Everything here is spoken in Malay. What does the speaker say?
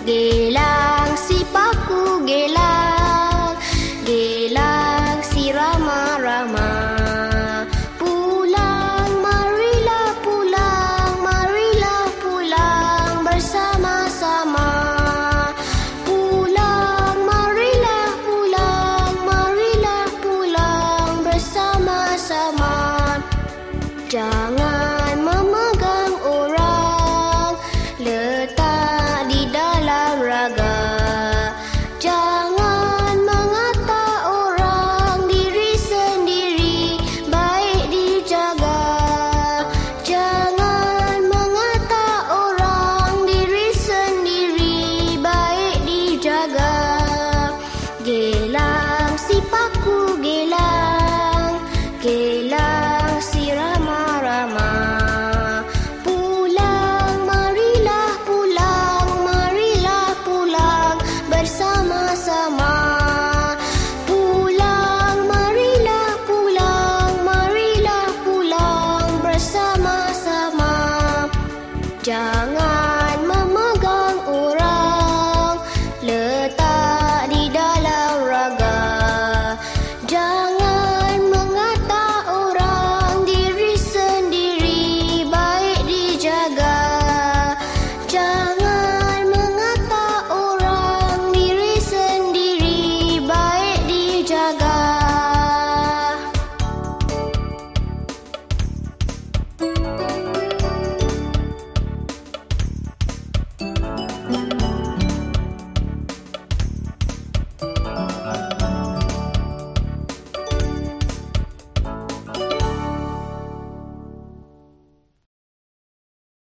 Gelang si paku gelang Gelang si rama-rama. Pulang marilah pulang Marilah pulang bersama-sama. Pulang marilah pulang Marilah pulang bersama-sama. Jangan Marilah pulang bersama-sama Jangan